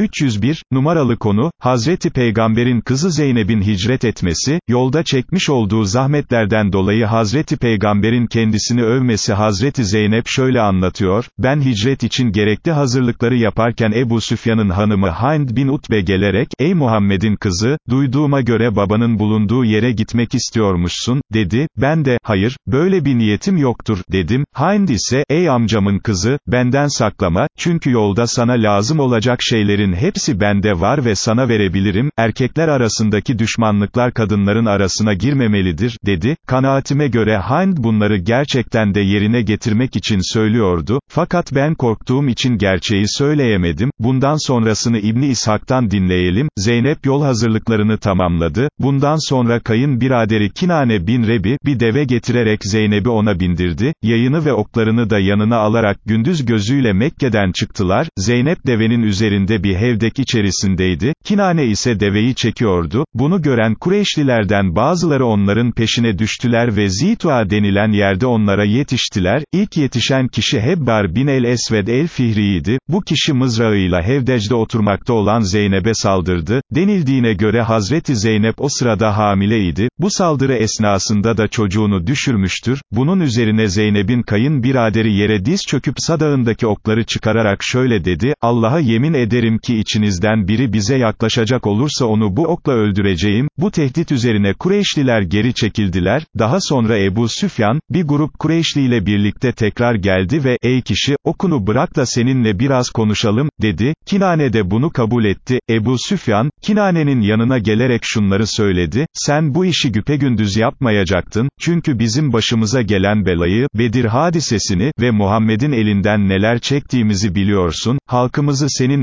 301, numaralı konu, Hazreti Peygamber'in kızı Zeynep'in hicret etmesi, yolda çekmiş olduğu zahmetlerden dolayı Hazreti Peygamber'in kendisini övmesi Hazreti Zeynep şöyle anlatıyor, ben hicret için gerekli hazırlıkları yaparken Ebu Süfyan'ın hanımı Hind bin Utbe gelerek, ey Muhammed'in kızı, duyduğuma göre babanın bulunduğu yere gitmek istiyormuşsun, dedi, ben de, hayır, böyle bir niyetim yoktur, dedim, Hind ise, ey amcamın kızı, benden saklama, çünkü yolda sana lazım olacak şeylerin hepsi bende var ve sana verebilirim, erkekler arasındaki düşmanlıklar kadınların arasına girmemelidir, dedi, kanaatime göre Hind bunları gerçekten de yerine getirmek için söylüyordu, fakat ben korktuğum için gerçeği söyleyemedim, bundan sonrasını İbni İshak'tan dinleyelim, Zeynep yol hazırlıklarını tamamladı, bundan sonra kayın biraderi Kinane bin Rebi, bir deve getirerek Zeynep'i ona bindirdi, yayını ve oklarını da yanına alarak gündüz gözüyle Mekke'den çıktılar, Zeynep devenin üzerinde bir hevdek içerisindeydi, Kinane ise deveyi çekiyordu, bunu gören Kureyşlilerden bazıları onların peşine düştüler ve Zitua denilen yerde onlara yetiştiler, ilk yetişen kişi Hebbar bin el-Esved el-Fihri'ydi, bu kişi mızrağıyla Hevdec'de oturmakta olan Zeynep'e saldırdı, denildiğine göre Hazreti Zeynep o sırada hamileydi, bu saldırı esnasında da çocuğunu düşürmüştür, bunun üzerine Zeynep'in kayın biraderi yere diz çöküp sadağındaki okları çıkararak şöyle dedi, Allah'a yemin ederim ki içinizden biri bize yaklaşacak olursa onu bu okla öldüreceğim, bu tehdit üzerine Kureyşliler geri çekildiler, daha sonra Ebu Süfyan, bir grup Kureyşli ile birlikte tekrar geldi ve, ey kişi, okunu bırak da seninle biraz konuşalım, dedi, Kinane de bunu kabul etti, Ebu Süfyan, Kinane'nin yanına gelerek şunları söyledi, sen bu işi güpegündüz yapmayacaktın, çünkü bizim başımıza gelen belayı, Bedir hadisesini ve Muhammed'in elinden neler çektiğimizi biliyorsun, halkımızı senin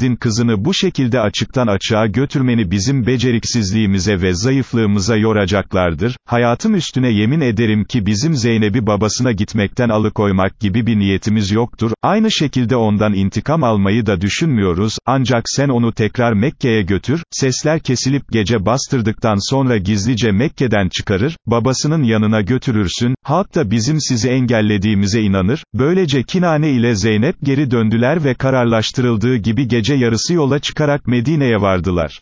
Muhammed'in kızını bu şekilde açıktan açığa götürmeni bizim beceriksizliğimize ve zayıflığımıza yoracaklardır, hayatım üstüne yemin ederim ki bizim Zeynep'i babasına gitmekten alıkoymak gibi bir niyetimiz yoktur, aynı şekilde ondan intikam almayı da düşünmüyoruz, ancak sen onu tekrar Mekke'ye götür, sesler kesilip gece bastırdıktan sonra gizlice Mekke'den çıkarır, babasının yanına götürürsün, halk da bizim sizi engellediğimize inanır, böylece Kinane ile Zeynep geri döndüler ve kararlaştırıldığı gibi gece yarısı yola çıkarak Medine'ye vardılar.